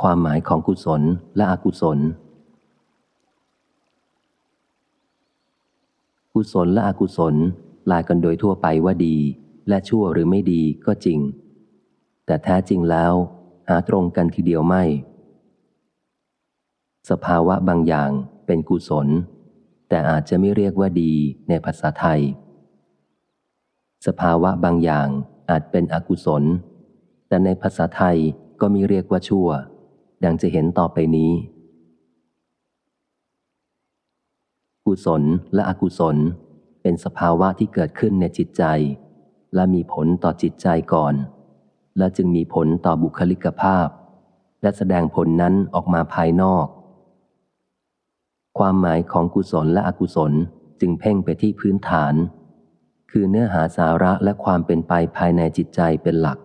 ความหมายของกุศลและอกุศล กุศลและอกุศลลายกันโดยทั่วไปว่าดี และชั่วหรือไม่ดีก็จริง แต่แท้จริงแล้วหาตรงกันทีเดียวไม่ สภาวะบางอย่างเป็นกุศล แต่อาจจะไม่เรียกว่าดีในภาษาไทย สภาวะบางอย่างอาจเป็นอกุศล แต่ในภาษาไทยก็มีเรียกว่าชั่ว ดังจะเห็นต่อไปนี้ กุศลและอกุศลเป็นสภาวะที่เกิดขึ้นในจิตใจ และมีผลต่อจิตใจก่อน และจึงมีผลต่อบุคลิกภาพ และแสดงผลนั้นออกมาภายนอก ความหมายของกุศลและอกุศลจึงเพ่งไปที่พื้นฐาน คือเนื้อหาสาระและความเป็นไปภายในจิตใจเป็นหลัก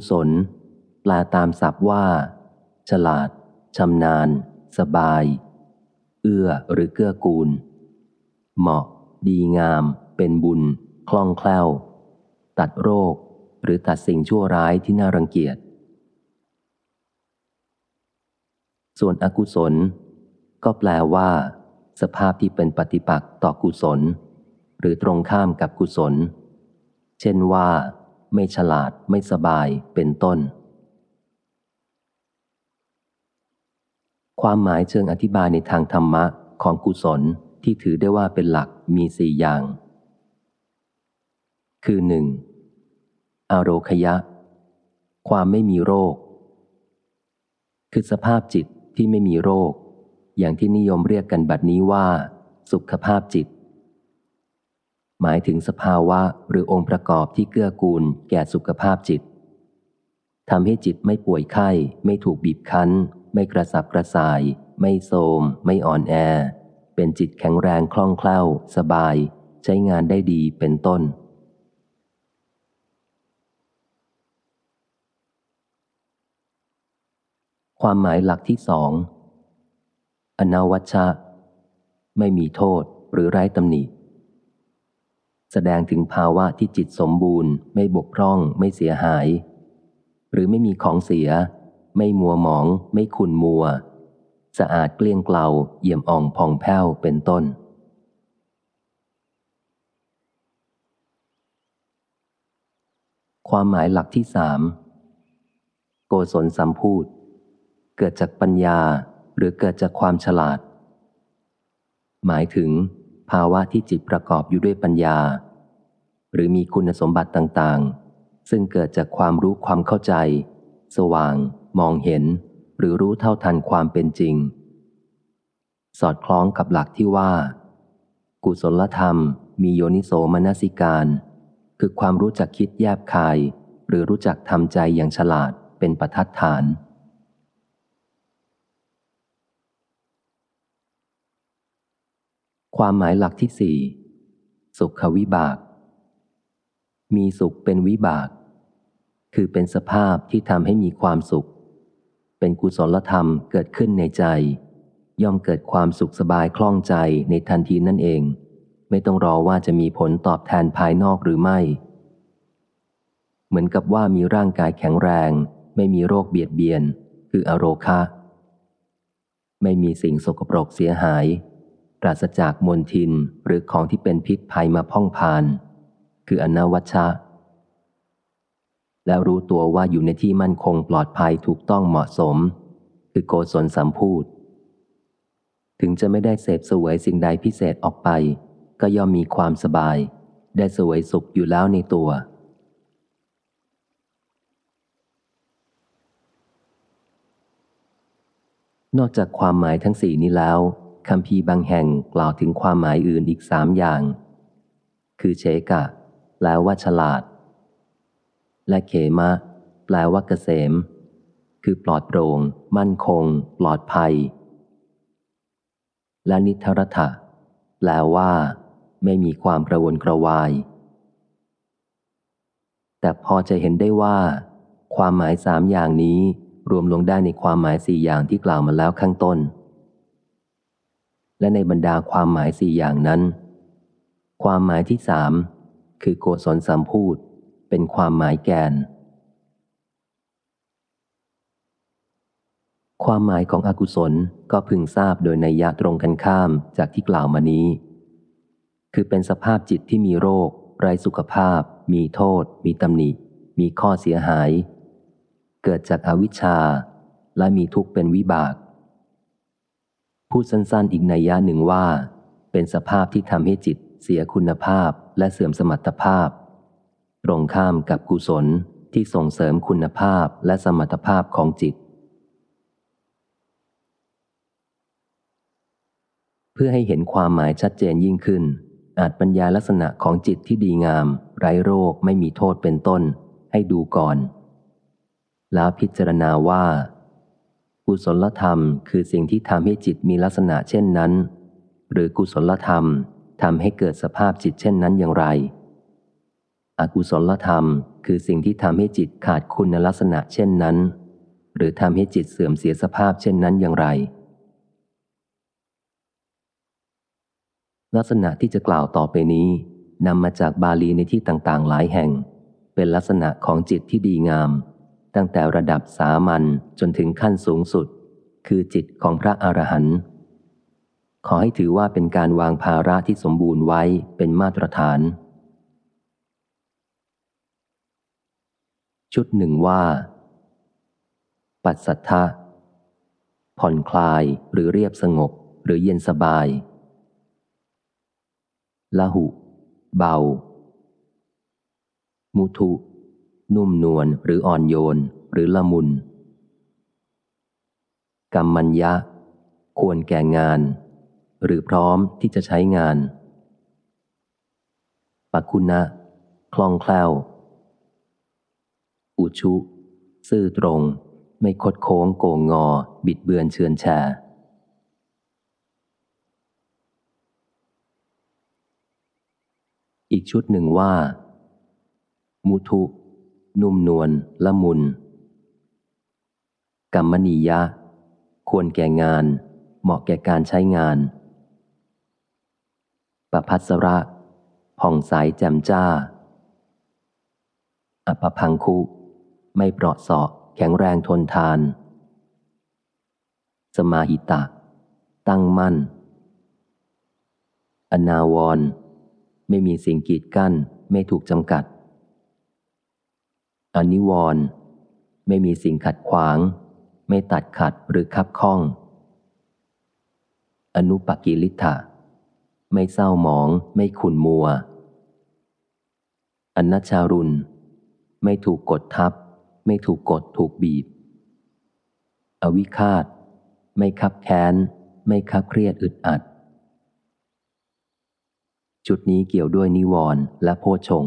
กุศล แปลตามศัพท์ว่า ฉลาดชำนาญ สบาย เอื้อหรือเกื้อกูล เหมาะ ดีงาม เป็นบุญ คล่องแคล่ว ตัดโรค หรือตัดสิ่งชั่วร้ายที่น่ารังเกียจ ส่วนอกุศล ก็แปลว่า สภาพที่เป็นปฏิปักษ์ต่อกุศล หรือตรงข้ามกับกุศล เช่นว่า ไม่ฉลาดไม่สบายเป็นต้น ความหมายเชิงอธิบายในทางธรรมะของกุศลที่ถือได้ว่าเป็นหลักมีสี่อย่าง คือหนึ่งอโรคยะ ความไม่มีโรค คือสภาพจิตที่ไม่มีโรค อย่างที่นิยมเรียกกันบัดนี้ว่า สุขภาพจิต หมายถึงสภาวะหรือองค์ประกอบที่เกื้อกูลแก่สุขภาพจิตทำให้จิตไม่ป่วยไข้ ไม่ถูกบีบคั้น ไม่กระสับกระส่าย ไม่โทมไม่อ่อนแอ เป็นจิตแข็งแรงคล่องแคล่ว สบาย ใช้งานได้ดีเป็นต้น ความหมายหลักที่สอง อนาวัชชะ ไม่มีโทษหรือไร้ตำหนิ แสดงถึงภาวะที่จิตสมบูรณ์ ไม่บกพร่อง ไม่เสียหาย หรือไม่มีของเสีย ไม่มัวหมอง ไม่ขุนมัว สะอาดเกลี้ยงเกลาเยี่ยมอ่องผ่องแผ้วเป็นต้น ความหมายหลักที่สามโกศลสัมพูดเกิดจากปัญญาหรือเกิดจากความฉลาด หมายถึง ภาวะที่จิตประกอบอยู่ด้วยปัญญา หรือมีคุณสมบัติต่างๆ ซึ่งเกิดจากความรู้ความเข้าใจ สว่าง มองเห็น หรือรู้เท่าทันความเป็นจริง สอดคล้องกับหลักที่ว่า กุศลธรรม มีโยนิโสมนสิการ คือความรู้จักคิดแยบคาย หรือรู้จักทำใจอย่างฉลาดเป็นประทัดฐาน ความหมายหลักที่สี่สุขวิบาก มีสุขเป็นวิบาก คือเป็นสภาพที่ทำให้มีความสุข เป็นกุศลธรรมเกิดขึ้นในใจ ย่อมเกิดความสุขสบายคล่องใจในทันทีนั่นเอง ไม่ต้องรอว่าจะมีผลตอบแทนภายนอกหรือไม่ เหมือนกับว่ามีร่างกายแข็งแรง ไม่มีโรคเบียดเบียน คืออโรคะ ไม่มีสิ่งสกปรกเสียหาย ปราศจากมลทินหรือของที่เป็นพิษภัยมาพ่องพาน คืออนาวัชชะ แล้วรู้ตัวว่าอยู่ในที่มั่นคงปลอดภัยถูกต้องเหมาะสม คือโกศลสัมพูดถึงจะไม่ได้เสพสวยสิ่งใดพิเศษออกไป ก็ย่อมมีความสบาย ได้สวยสุขอยู่แล้วในตัว นอกจากความหมายทั้งสี่นี้แล้ว คำพีบางแห่งกล่าวถึงความหมายอื่นอีกสามอย่าง คือเชกะ แปลว่าฉลาด และเขมะ แปลว่าเกษม คือปลอดโปร่ง มั่นคง ปลอดภัย และนิทรถะแปลว่า ไม่มีความกระวนกระวาย แต่พอจะเห็นได้ว่า ความหมายสามอย่างนี้รวมลงได้ในความหมายสี่อย่างที่กล่าวมาแล้วข้างต้น และในบรรดาความหมายสี่อย่างนั้น ความหมายที่สามคือโกศลสัมพูดเป็นความหมายแกน ความหมายของอกุศลก็พึงทราบโดยในยะตรงกันข้ามจากที่กล่าวมานี้ คือเป็นสภาพจิตที่มีโรค ไร้สุขภาพ มีโทษ มีตำหนิ มีข้อเสียหาย เกิดจากอาวิชชา และมีทุกข์เป็นวิบาก พูดสั้นๆอีกในยะหนึ่งว่า เป็นสภาพที่ทำให้จิตเสียคุณภาพและเสื่อมสมรรถภาพ ตรงข้ามกับกุศลที่ส่งเสริมคุณภาพและสมรรถภาพของจิต เพื่อให้เห็นความหมายชัดเจนยิ่งขึ้น อาจบรรยายลักษณะของจิตที่ดีงาม ไร้โรคไม่มีโทษเป็นต้น ให้ดูก่อน แล้วพิจารณาว่า กุศลธรรมคือสิ่งที่ทำให้จิตมีลักษณะเช่นนั้น หรือกุศลธรรมทำให้เกิดสภาพจิตเช่นนั้นอย่างไร อกุศลธรรมคือสิ่งที่ทำให้จิตขาดคุณลักษณะเช่นนั้น หรือทำให้จิตเสื่อมเสียสภาพเช่นนั้นอย่างไร ลักษณะที่จะกล่าวต่อไปนี้นำมาจากบาลีในที่ต่างๆ หลายแห่ง เป็นลักษณะของจิตที่ดีงาม ตั้งแต่ระดับสามัญจนถึงขั้นสูงสุด คือจิตของพระอรหันต์ขอให้ถือว่าเป็นการวางภาระที่สมบูรณ์ไว้เป็นมาตรฐาน ชุดหนึ่งว่า ปัสสัทธะผ่อนคลายหรือเรียบสงบหรือเย็นสบาย ละหุ เบา มุทุ นุ่มนวลหรืออ่อนโยนหรือละมุน กรรมัญญะ ควรแก่งาน หรือพร้อมที่จะใช้งาน ปัคุณะ คล่องแคล่ว อุชุ ซื่อตรง ไม่คดโค้งโกงงอ บิดเบือนเชือนแชอีกชุดหนึ่งว่า มุทุ นุ่มนวลละมุน กรรมนียะ ควรแก่งาน เหมาะแก่การใช้งานปพัสระ ผ่องใสแจ่มจ้า อปพังคุ ไม่เปราะเสาะแข็งแรงทนทาน สมาหิตะ ตั้งมั่น อนาวร ไม่มีสิ่งกีดกั้น ไม่ถูกจำกัด อนิวรณ์ไม่มีสิ่งขัดขวาง ไม่ตัดขัดหรือคับข้อง อนุปกิลิธะไม่เศร้าหมอง ไม่ขุนมัว อนัชารุณ ไม่ถูกกดทับ ไม่ถูกกดถูกบีบ อวิคาตไม่คับแค้น ไม่คับเครียดอึดอัด จุดนี้เกี่ยวด้วยนิวรณ์และโพชง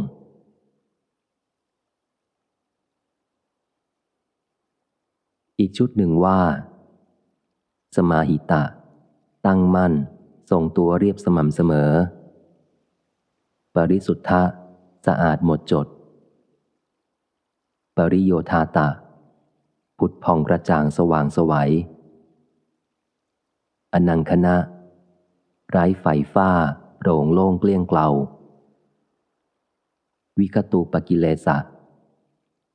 อีกชุดหนึ่งว่า สมาหิตะ ตั้งมั่น ทรงตัวเรียบสม่ำเสมอ ปริสุทธะ สะอาดหมดจด ปริโยธาตะ พุทธพองกระจ่างสว่างสวัยอนังคณะ ไร้ไฟฟ้าโร่งโล่งเกลี้ยงเกลาวิกตูปกิเลสะ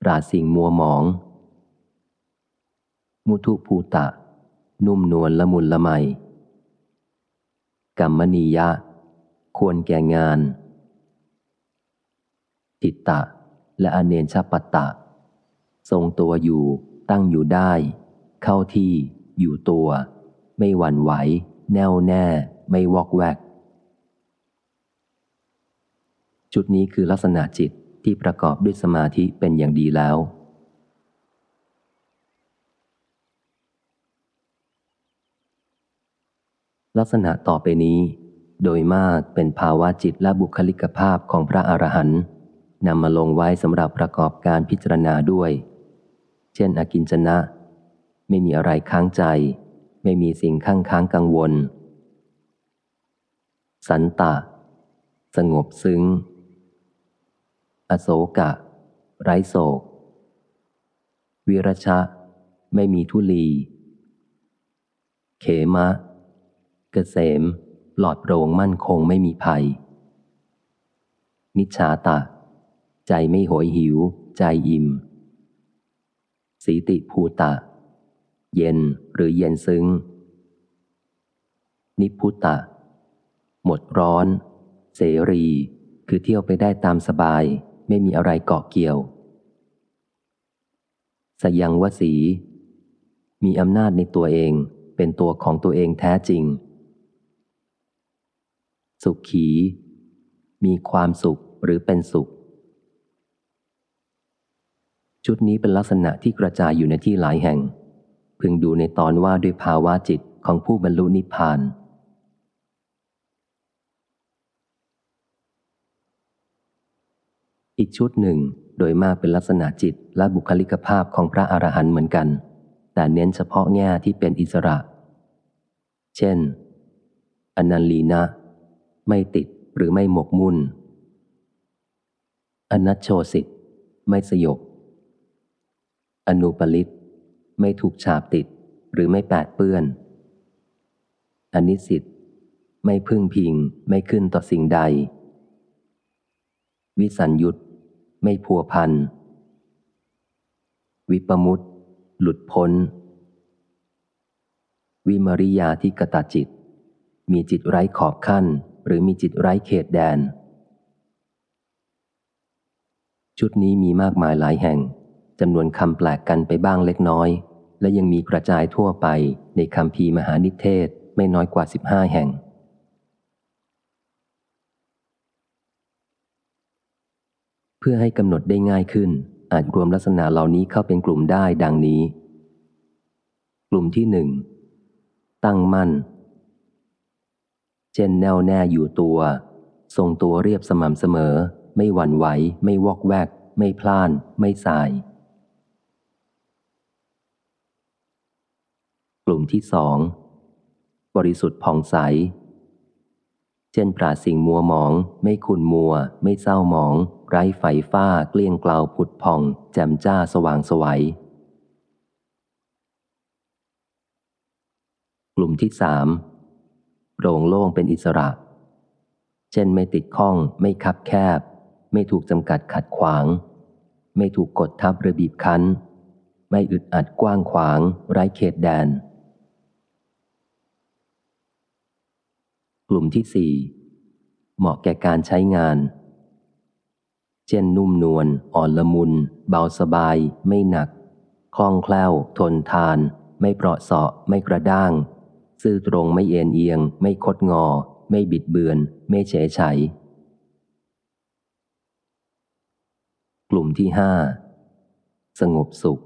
ปราสิ่งมัวหมอง มุทุภูตะ นุ่มนวลละมุนละไมกรรมนียะ ควรแก่งาน ติตตะ และอเนนชปัตตะ ทรงตัวอยู่ตั้งอยู่ได้ เข้าที่ อยู่ตัว ไม่หวั่นไหว แน่วแน่ ไม่วอกแวก จุดนี้คือลักษณะจิตที่ประกอบด้วยสมาธิเป็นอย่างดีแล้ว ลักษณะต่อไปนี้ โดยมากเป็นภาวะจิตและบุคลิกภาพของพระอรหันต์นำมาลงไว้สำหรับประกอบการพิจารณาด้วย เช่น อกินจนะ ไม่มีอะไรค้างใจ ไม่มีสิ่งข้างค้างกังวล สันตะ สงบซึ้ง อโศกะ ไร้โศก วิรชะ ไม่มีทุลี เขมะ เกษม หลอดโปร่งมั่นคงไม่มีภัย นิชาตะ ใจไม่โหยหิว ใจอิ่ม สีติภูตะ เย็นหรือเย็นซึ้ง นิพุตตะ หมดร้อน เสรี คือเที่ยวไปได้ตามสบาย ไม่มีอะไรเกาะเกี่ยว สยังวสี มีอำนาจในตัวเองเป็นตัวของตัวเองแท้จริง สุขขี มีความสุขหรือเป็นสุข ชุดนี้เป็นลักษณะที่กระจายอยู่ในที่หลายแห่ง พึงดูในตอนว่าด้วยภาวะจิตของผู้บรรลุนิพพาน อีกชุดหนึ่งโดยมากเป็นลักษณะจิตและบุคลิกภาพของพระอรหันต์เหมือนกัน แต่เน้นเฉพาะแง่ที่เป็นอิสระ เช่นอนันลีนะ ไม่ติดหรือไม่หมกมุ่น อนัชโชสิตไม่สยบ อนุปลิต ไม่ถูกฉาบติดหรือไม่แปดเปื้อน อนิสิตไม่พึ่งพิงไม่ขึ้นต่อสิ่งใด วิสัญยุตไม่พัวพัน วิปมุตหลุดพ้น วิมริยาที่กตาจิต มีจิตไร้ขอบขั้น หรือมีจิตไร้เขตแดน ชุดนี้มีมากมายหลายแห่งจำนวนคำแปลกกันไปบ้างเล็กน้อย และยังมีกระจายทั่วไปในคำพีมหานิเทศไม่น้อยกว่า 15 แห่ง เพื่อให้กำหนดได้ง่ายขึ้น อาจรวมลักษณะเหล่านี้เข้าเป็นกลุ่มได้ดังนี้ กลุ่มที่หนึ่งตั้งมั่น ช่นแน่วแน่อยู่ตัว ทรงตัวเรียบสม่ำเสมอ ไม่หวั่นไหว ไม่วอกแวก ไม่พล่าน ไม่สาย กลุ่มที่สองบริสุทธิ์ผ่องใส เช่นปราสิ่งมัวหมอง ไม่ขุนมัว ไม่เศร้าหมอง ไร้ไฟฟ้า เกลี้ยงกลาวผุดผ่อง แจ่มจ้าสว่างสวัยกลุ่มที่สาม โปร่งโล่งเป็นอิสระ เช่นไม่ติดข้อง ไม่คับแคบ ไม่ถูกจำกัดขัดขวาง ไม่ถูกกดทับหรือบีบคั้น ไม่อึดอัดกว้างขวาง ไร้เขตแดน กลุ่มที่สี่เหมาะแก่การใช้งาน เช่นนุ่มนวลอ่อนละมุน เบาสบาย ไม่หนัก คล่องแคล่ว ทนทาน ไม่เปราะเสาะ ไม่กระด้าง ซื่อตรงไม่เอ็นเอียง ไม่คดงอ ไม่บิดเบือน ไม่เฉยไฉกลุ่มที่ห้าสงบสุข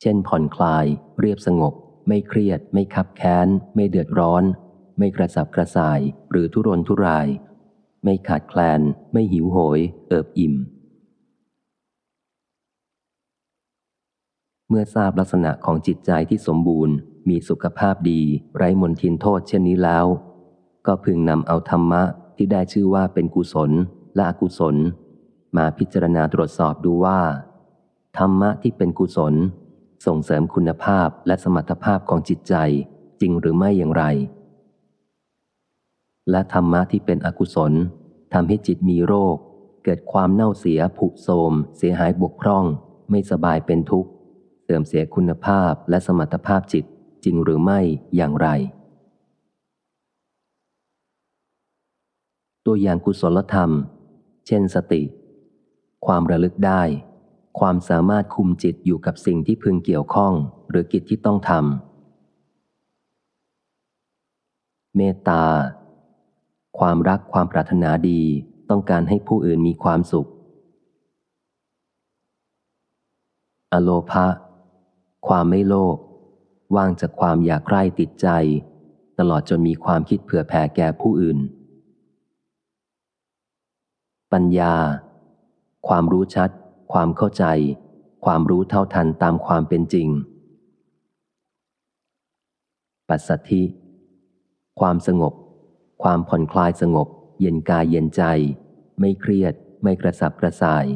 เช่นผ่อนคลาย เรียบสงบ ไม่เครียด ไม่คับแค้น ไม่เดือดร้อน ไม่กระสับกระส่าย หรือทุรนทุราย ไม่ขาดแคลน ไม่หิวโหย เอิบอิ่ม เมื่อทราบลักษณะของจิตใจที่สมบูรณ์ มีสุขภาพดี ไร้มนทินโทษเช่นนี้แล้ว ก็พึงนำเอาธรรมะที่ได้ชื่อว่าเป็นกุศลและอกุศล มาพิจารณาตรวจสอบดูว่า ธรรมะที่เป็นกุศล ส่งเสริมคุณภาพและสมรรถภาพของจิตใจจริงหรือไม่อย่างไร และธรรมะที่เป็นอกุศลทำให้จิตมีโรค เกิดความเน่าเสียผุโทมเสียหายบกพร่อง ไม่สบายเป็นทุกข์ สื่อมเสียคุณภาพและสมรรถภาพจิตจริงหรือไม่อย่างไร ตัวอย่างกุศลธรรม เช่นสติ ความระลึกได้ ความสามารถคุมจิตอยู่กับสิ่งที่พึงเกี่ยวข้องหรือกิจที่ต้องทำเมตตา ความรักความปรารถนาดีต้องการให้ผู้อื่นมีความสุข อโลภะ ความไม่โลภว่างจากความอยากใกล้ติดใจ ตลอดจนมีความคิดเผื่อแผ่แก่ผู้อื่น ปัญญา ความรู้ชัด ความเข้าใจ ความรู้เท่าทันตามความเป็นจริง ปัสสัทธิ ความสงบ ความผ่อนคลายสงบ เย็นกายเย็นใจ ไม่เครียด ไม่กระสับกระส่าย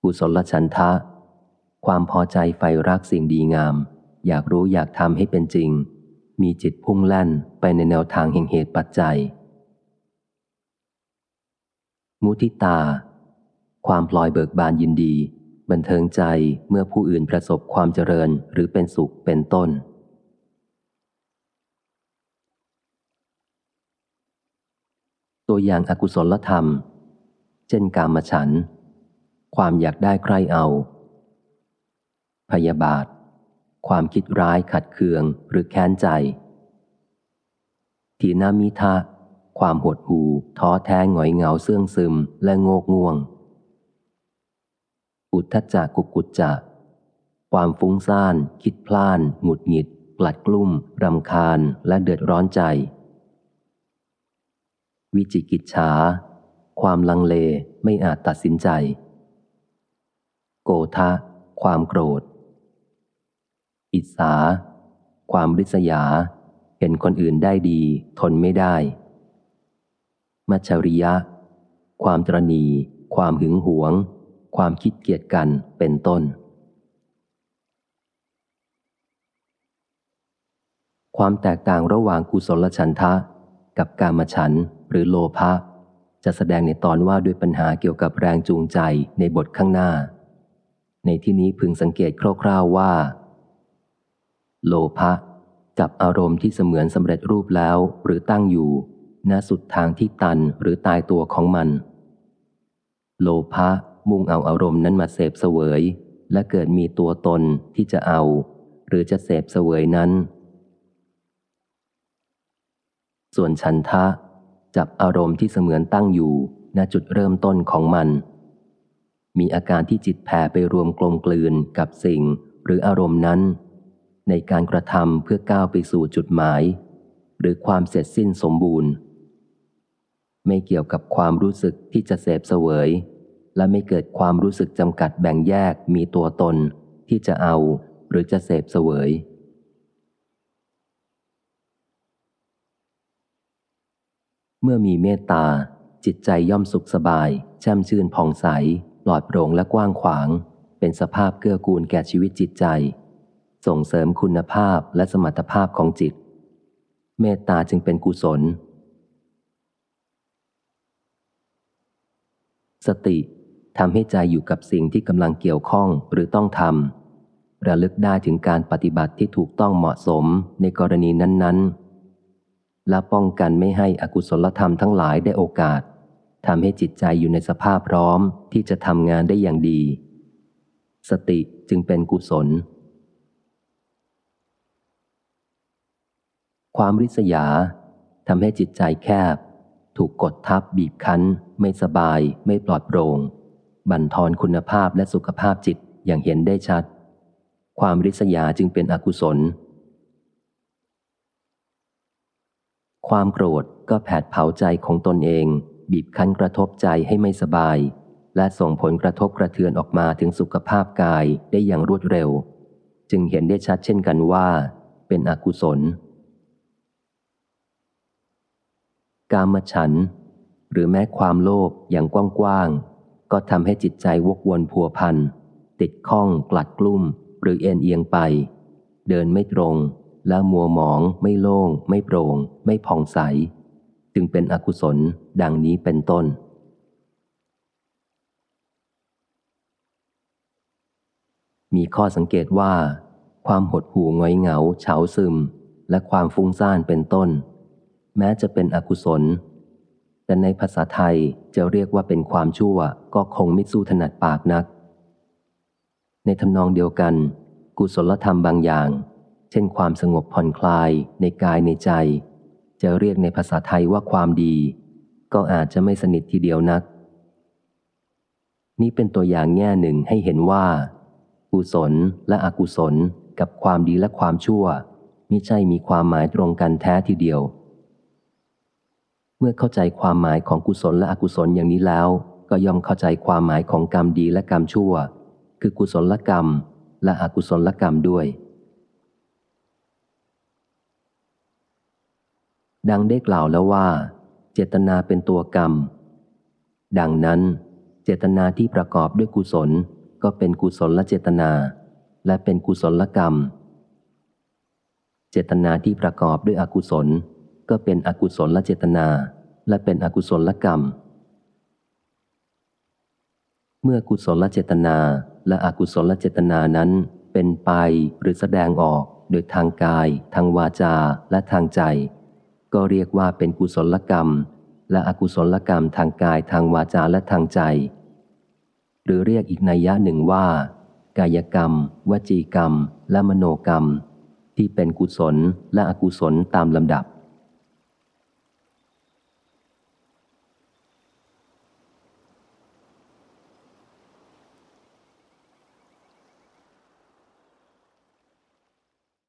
กุศลฉันทะ ความพอใจไฟรักสิ่งดีงาม อยากรู้อยากทำให้เป็นจริง มีจิตพุ่งแล่นไปในแนวทางแห่งเหตุปัจจัย มุทิตา ความพลอยเบิกบานยินดี บันเทิงใจเมื่อผู้อื่นประสบความเจริญหรือเป็นสุขเป็นต้น ตัวอย่างอากุศลธรรม เช่นกามฉัน ความอยากได้ใครเอา พยาบาท ความคิดร้ายขัดเคืองหรือแค้นใจ ทีนามิทะ ความหดหู่ท้อแท้หงอยเหงาเสื่องซึมและโงกง่วง อุทธจักกุกุจจะความฟุ้งซ่าน คิดพลาน หงุดหงิด กลัดกลุ้มรำคาญ และเดือดร้อนใจ วิจิกิจฉา ความลังเลไม่อาจตัดสินใจ โกทะ ความโกรธ อิสาความริษยา เห็นคนอื่นได้ดี ทนไม่ได้ มัจริยะ ความตรณี ความหึงหวง ความคิดเกียดกันเป็นต้น ความแตกต่างระหว่างกุศลฉันทะ กับกามฉันหรือโลภะจะแสดงในตอนว่าด้วยปัญหาเกี่ยวกับแรงจูงใจในบทข้างหน้า ในที่นี้พึงสังเกตคร่าวๆว่า โลภะกับอารมณ์ที่เสมือนสำเร็จรูปแล้วหรือตั้งอยู่ณสุดทางที่ตันหรือตายตัวของมัน โลภะมุ่งเอาอารมณ์นั้นมาเสพเสวย และเกิดมีตัวตนที่จะเอา หรือจะเสพเสวยนั้น ส่วนฉันทะ จับอารมณ์ที่เสมือนตั้งอยู่ณจุดเริ่มต้นของมัน มีอาการที่จิตแผ่ไปรวมกลมกลืนกับสิ่งหรืออารมณ์นั้น ในการกระทำเพื่อก้าวไปสู่จุดหมาย หรือความเสร็จสิ้นสมบูรณ์ ไม่เกี่ยวกับความรู้สึกที่จะเสพเสวย และไม่เกิดความรู้สึกจำกัดแบ่งแยกมีตัวตนที่จะเอาหรือจะเสพเสวย เมื่อมีเมตตาจิตใจย่อมสุขสบาย แช่มชื่นผ่องใสปลอดโปร่งและกว้างขวาง เป็นสภาพเกื้อกูลแก่ชีวิตจิตใจ ส่งเสริมคุณภาพและสมรรถภาพของจิต เมตตาจึงเป็นกุศล สติทำให้ใจอยู่กับสิ่งที่กำลังเกี่ยวข้องหรือต้องทำระลึกได้ถึงการปฏิบัติที่ถูกต้องเหมาะสมในกรณีนั้น ๆ และป้องกันไม่ให้อกุศลธรรมทั้งหลายได้โอกาสทำให้จิตใจอยู่ในสภาพพร้อมที่จะทำงานได้อย่างดี สติจึงเป็นกุศล ความริษยาทำให้จิตใจแคบ ถูกกดทับบีบคั้น ไม่สบาย ไม่ปลอดโปร่ง บั่นทอนคุณภาพและสุขภาพจิตอย่างเห็นได้ชัด ความริษยาจึงเป็นอกุศล ความโกรธก็แผดเผาใจของตนเอง บีบคั้นกระทบใจให้ไม่สบาย และส่งผลกระทบกระเทือนออกมาถึงสุขภาพกายได้อย่างรวดเร็ว จึงเห็นได้ชัดเช่นกันว่า เป็นอกุศล กามฉัน หรือแม้ความโลภอย่างกว้างๆ ก็ทำให้จิตใจวกวนพัวพัน ติดข้องกลัดกลุ่ม หรือเอ็นเอียงไป เดินไม่ตรง และมัวหมอง ไม่โล่ง ไม่โปร่ง ไม่ผ่องใส จึงเป็นอกุศลดังนี้เป็นต้น มีข้อสังเกตว่า ความหดหู่งอยเหงาเฉาซึม และความฟุ้งซ่านเป็นต้น แม้จะเป็นอกุศล แต่ในภาษาไทยจะเรียกว่าเป็นความชั่วก็คงไม่สู้ถนัดปากนัก ในทำนองเดียวกัน กุศลธรรมบางอย่าง เช่นความสงบผ่อนคลายในกายในใจ จะเรียกในภาษาไทยว่าความดี ก็อาจจะไม่สนิททีเดียวนัก นี่เป็นตัวอย่างแง่หนึ่งให้เห็นว่า กุศลและอกุศลกับความดีและความชั่วไม่ใช่มีความหมายตรงกันแท้ทีเดียว เมื่อเข้าใจความหมายของกุศลและอกุศลอย่างนี้แล้ว ก็ย่อมเข้าใจความหมายของกรรมดีและกรรมชั่ว คือกุศลกรรม และอกุศลกรรมด้วย ดังได้กล่าวแล้วว่า เจตนาเป็นตัวกรรม ดังนั้น เจตนาที่ประกอบด้วยกุศลก็เป็นกุศลละเจตนา และเป็นกุศลกรรม เจตนาที่ประกอบด้วยอกุศล ก็เป็นอกุศลละเจตนา และเป็นอกุศลละกรรม เมื่อกุศลเจตนา และอกุศลเจตนานั้น เป็นไปหรือแสดงออกโดยทางกาย ทางวาจาและทางใจ ก็เรียกว่าเป็นกุศลกรรม และอกุศลกรรมทางกายทางวาจาและทางใจ หรือเรียกอีกนัยยะหนึ่งว่า กายกรรม วจีกรรม และมโนกรรม ที่เป็นกุศลและอกุศลตามลำดับ